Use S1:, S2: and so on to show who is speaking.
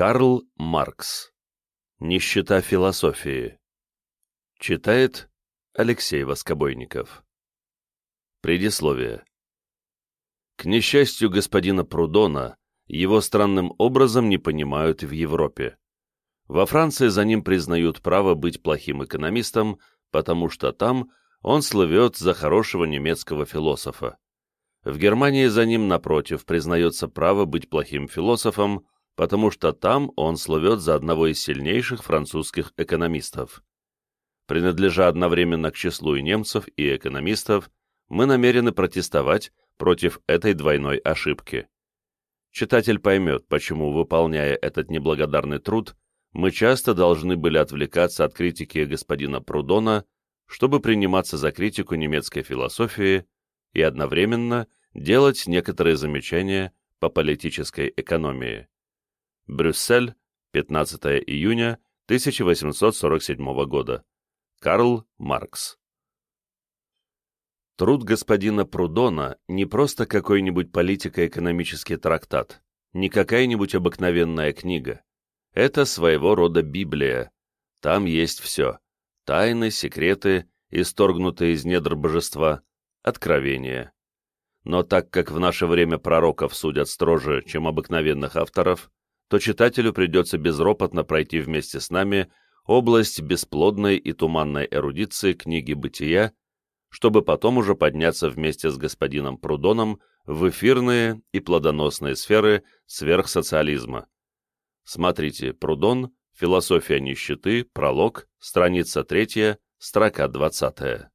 S1: Карл Маркс. Нищета философии. Читает Алексей Воскобойников. Предисловие. К несчастью господина Прудона, его странным образом не понимают в Европе. Во Франции за ним признают право быть плохим экономистом, потому что там он слывет за хорошего немецкого философа. В Германии за ним, напротив, признается право быть плохим философом, потому что там он слывет за одного из сильнейших французских экономистов. Принадлежа одновременно к числу и немцев, и экономистов, мы намерены протестовать против этой двойной ошибки. Читатель поймет, почему, выполняя этот неблагодарный труд, мы часто должны были отвлекаться от критики господина Прудона, чтобы приниматься за критику немецкой философии и одновременно делать некоторые замечания по политической экономии. Брюссель, 15 июня 1847 года. Карл Маркс. Труд господина Прудона не просто какой-нибудь политико-экономический трактат, не какая-нибудь обыкновенная книга. Это своего рода Библия. Там есть все. Тайны, секреты, исторгнутые из недр божества, откровения. Но так как в наше время пророков судят строже, чем обыкновенных авторов, то читателю придется безропотно пройти вместе с нами область бесплодной и туманной эрудиции книги «Бытия», чтобы потом уже подняться вместе с господином Прудоном в эфирные и плодоносные сферы сверхсоциализма. Смотрите «Прудон», «Философия нищеты», «Пролог», страница 3, строка 20.